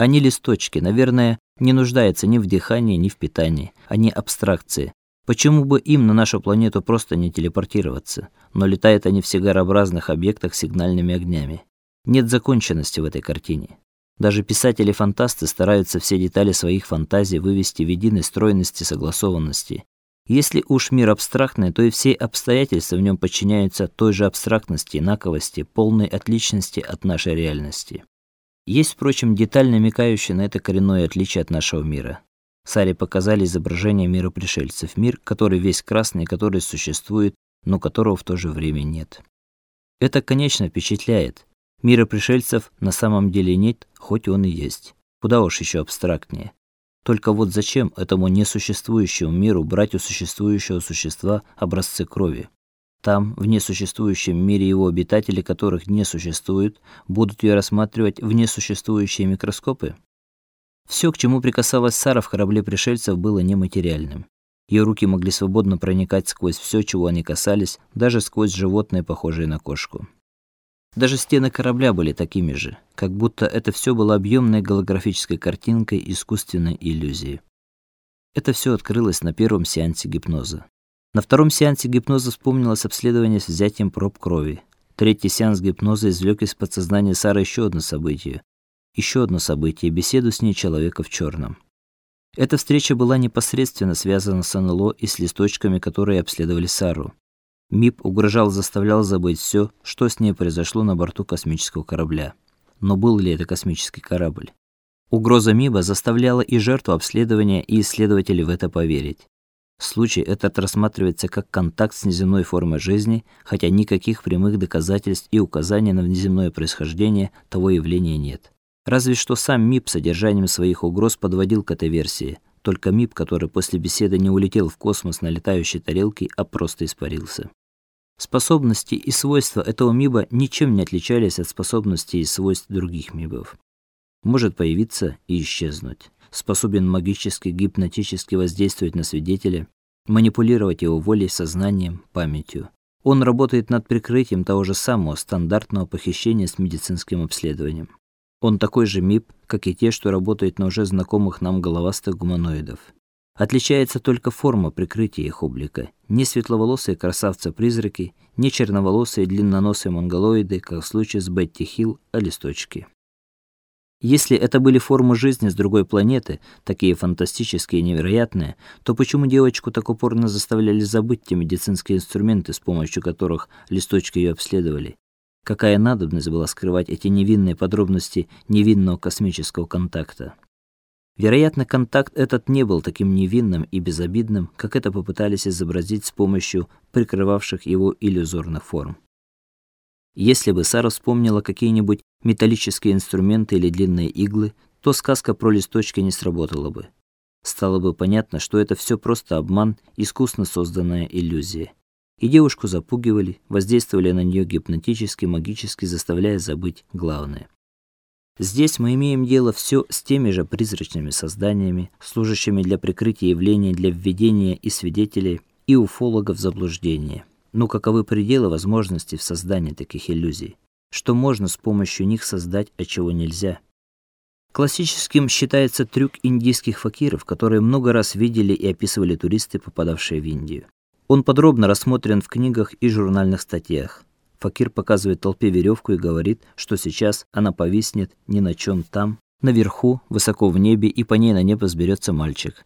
Они листочки, наверное, не нуждаются ни в дыхании, ни в питании. Они абстракции. Почему бы им на нашу планету просто не телепортироваться? Но летают они в сигарообразных объектах с сигнальными огнями. Нет законченности в этой картине. Даже писатели-фантасты стараются все детали своих фантазий вывести в единой стройности, согласованности. Если уж мир абстрактный, то и все обстоятельства в нем подчиняются той же абстрактности, инаковости, полной отличности от нашей реальности. Есть, впрочем, деталь, намекающая на это коренное отличие от нашего мира. Саре показали изображение мира пришельцев, мир, который весь красный, который существует, но которого в то же время нет. Это, конечно, впечатляет. Мира пришельцев на самом деле нет, хоть он и есть. Куда уж еще абстрактнее. Только вот зачем этому несуществующему миру брать у существующего существа образцы крови? Там, в несуществующем мире его обитатели, которых не существует, будут ее рассматривать в несуществующие микроскопы? Все, к чему прикасалась Сара в корабле пришельцев, было нематериальным. Ее руки могли свободно проникать сквозь все, чего они касались, даже сквозь животные, похожие на кошку. Даже стены корабля были такими же, как будто это все было объемной голографической картинкой искусственной иллюзии. Это все открылось на первом сеансе гипноза. На втором сеансе гипноза вспомнилось обследование с взятием проб крови. Третий сеанс гипноза извлек из подсознания Сары еще одно событие. Еще одно событие беседу с ней человека в черном. Эта встреча была непосредственно связана с НЛО и с листочками, которые обследовали Сару. МИП угрожал, заставлял забыть все, что с ней произошло на борту космического корабля. Но был ли это космический корабль? Угроза МИБа заставляла и жертву обследования, и исследователей в это поверить. Случай этот рассматривается как контакт с неземной формой жизни, хотя никаких прямых доказательств и указаний на внеземное происхождение того явления нет. Разве что сам МИП содержанием своих угроз подводил к этой версии. Только МИП, который после беседы не улетел в космос на летающей тарелке, а просто испарился. Способности и свойства этого МИБа ничем не отличались от способностей и свойств других МИБов. Может появиться и исчезнуть способен магически, гипнотически воздействовать на свидетеля, манипулировать его волей, сознанием, памятью. Он работает над прикрытием того же самого стандартного похищения с медицинским обследованием. Он такой же МИП, как и те, что работают на уже знакомых нам головастых гуманоидов. Отличается только форма прикрытия их облика. Не светловолосые красавцы-призраки, не черноволосые длинноносые монголоиды, как в случае с Бетти Хилл, а листочки. Если это были формы жизни с другой планеты, такие фантастические и невероятные, то почему девочку так упорно заставляли забыть те медицинские инструменты, с помощью которых листочки ее обследовали? Какая надобность была скрывать эти невинные подробности невинного космического контакта? Вероятно, контакт этот не был таким невинным и безобидным, как это попытались изобразить с помощью прикрывавших его иллюзорных форм. Если бы Сара вспомнила какие-нибудь металлические инструменты или длинные иглы, то сказка про листочки не сработала бы. Стало бы понятно, что это все просто обман, искусно созданная иллюзия. И девушку запугивали, воздействовали на нее гипнотически, магически, заставляя забыть главное. Здесь мы имеем дело все с теми же призрачными созданиями, служащими для прикрытия явления, для введения и свидетелей, и уфологов в заблуждение. Но каковы пределы возможностей в создании таких иллюзий? Что можно с помощью них создать, а чего нельзя? Классическим считается трюк индийских факиров, которые много раз видели и описывали туристы, попадавшие в Индию. Он подробно рассмотрен в книгах и журнальных статьях. Факир показывает толпе веревку и говорит, что сейчас она повиснет ни на чем там, наверху, высоко в небе, и по ней на небо взберется мальчик.